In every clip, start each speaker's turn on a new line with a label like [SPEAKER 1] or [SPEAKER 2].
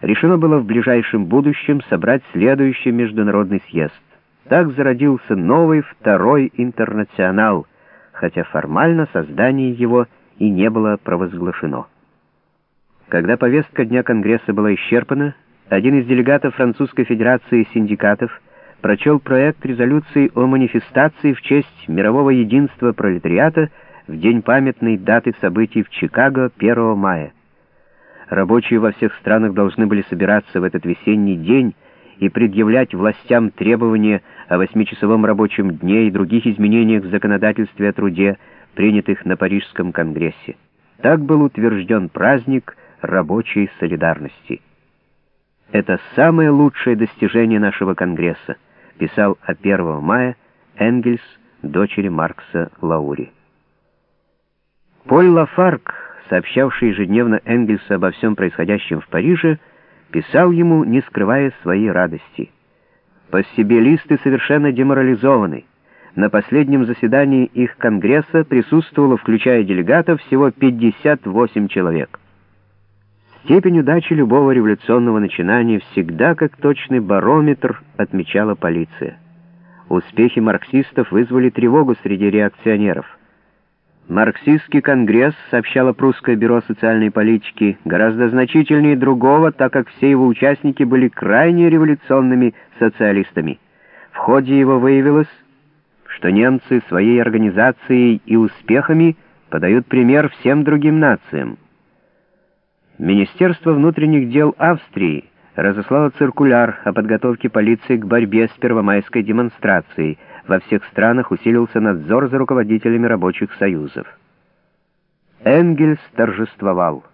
[SPEAKER 1] Решено было в ближайшем будущем собрать следующий международный съезд. Так зародился новый второй интернационал, хотя формально создание его и не было провозглашено. Когда повестка Дня Конгресса была исчерпана, один из делегатов Французской Федерации синдикатов прочел проект резолюции о манифестации в честь мирового единства пролетариата в день памятной даты событий в Чикаго 1 мая. Рабочие во всех странах должны были собираться в этот весенний день и предъявлять властям требования о восьмичасовом рабочем дне и других изменениях в законодательстве о труде, принятых на Парижском конгрессе. Так был утвержден праздник рабочей солидарности. «Это самое лучшее достижение нашего конгресса», писал о 1 мая Энгельс дочери Маркса Лаури. Поль Лафарк сообщавший ежедневно Энгельсу обо всем происходящем в Париже, писал ему, не скрывая своей радости. Постебелисты совершенно деморализованы. На последнем заседании их конгресса присутствовало, включая делегатов, всего 58 человек. Степень удачи любого революционного начинания всегда как точный барометр отмечала полиция. Успехи марксистов вызвали тревогу среди реакционеров. Марксистский конгресс, сообщало прусское бюро социальной политики, гораздо значительнее другого, так как все его участники были крайне революционными социалистами. В ходе его выявилось, что немцы своей организацией и успехами подают пример всем другим нациям. Министерство внутренних дел Австрии разослало циркуляр о подготовке полиции к борьбе с первомайской демонстрацией – во всех странах усилился надзор за руководителями рабочих союзов. Энгельс торжествовал.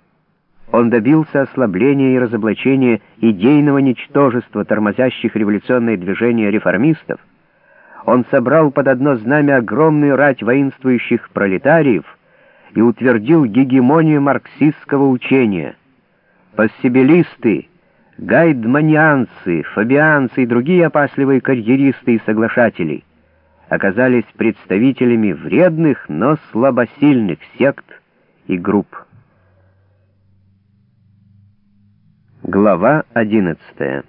[SPEAKER 1] Он добился ослабления и разоблачения идейного ничтожества тормозящих революционное движение реформистов. Он собрал под одно знамя огромную рать воинствующих пролетариев и утвердил гегемонию марксистского учения. Пассибилисты, гайдманианцы, фабианцы и другие опасливые карьеристы и соглашатели — оказались представителями вредных, но слабосильных сект и групп. Глава 11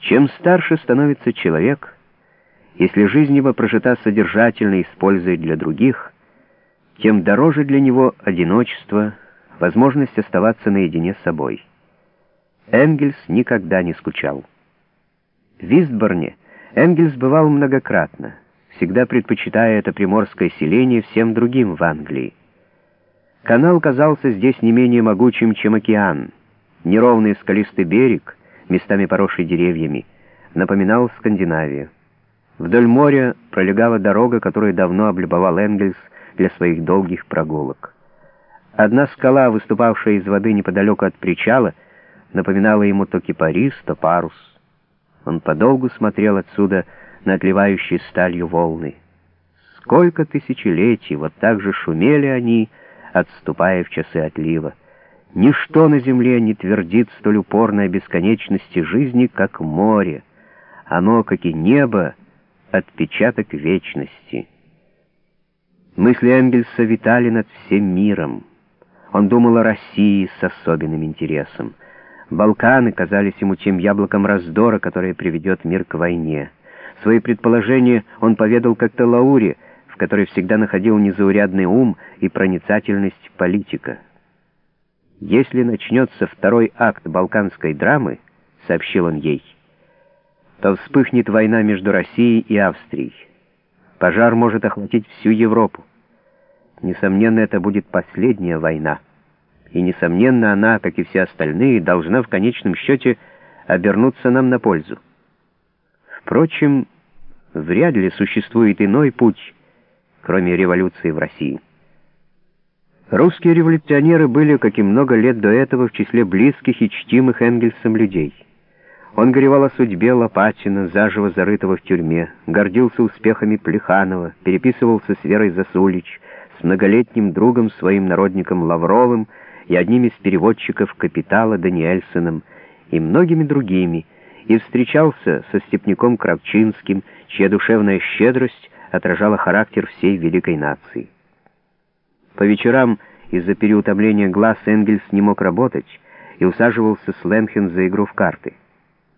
[SPEAKER 1] Чем старше становится человек, если жизнь его прожита содержательно и используя для других, тем дороже для него одиночество, возможность оставаться наедине с собой. Энгельс никогда не скучал. В Вистборне Энгельс бывал многократно, всегда предпочитая это приморское селение всем другим в Англии. Канал казался здесь не менее могучим, чем океан. Неровный скалистый берег, местами поросший деревьями, напоминал Скандинавию. Вдоль моря пролегала дорога, которую давно облюбовал Энгельс для своих долгих прогулок. Одна скала, выступавшая из воды неподалеку от причала, напоминала ему то кипарис, то парус. Он подолгу смотрел отсюда на отливающие сталью волны. Сколько тысячелетий вот так же шумели они, отступая в часы отлива. Ничто на земле не твердит столь упорной бесконечности жизни, как море. Оно, как и небо, отпечаток вечности. Мысли Энгельса витали над всем миром. Он думал о России с особенным интересом. Балканы казались ему тем яблоком раздора, которое приведет мир к войне. Свои предположения он поведал как-то Лауре, в которой всегда находил незаурядный ум и проницательность политика. «Если начнется второй акт балканской драмы», — сообщил он ей, — «то вспыхнет война между Россией и Австрией. Пожар может охватить всю Европу. Несомненно, это будет последняя война» и, несомненно, она, как и все остальные, должна в конечном счете обернуться нам на пользу. Впрочем, вряд ли существует иной путь, кроме революции в России. Русские революционеры были, как и много лет до этого, в числе близких и чтимых Энгельсом людей. Он горевал о судьбе Лопатина, заживо зарытого в тюрьме, гордился успехами Плеханова, переписывался с Верой Засулич, с многолетним другом своим народником Лавровым, и одним из переводчиков «Капитала» Даниэльсоном и многими другими, и встречался со степняком Кравчинским, чья душевная щедрость отражала характер всей великой нации. По вечерам из-за переутомления глаз Энгельс не мог работать, и усаживался с Ленхен за игру в карты.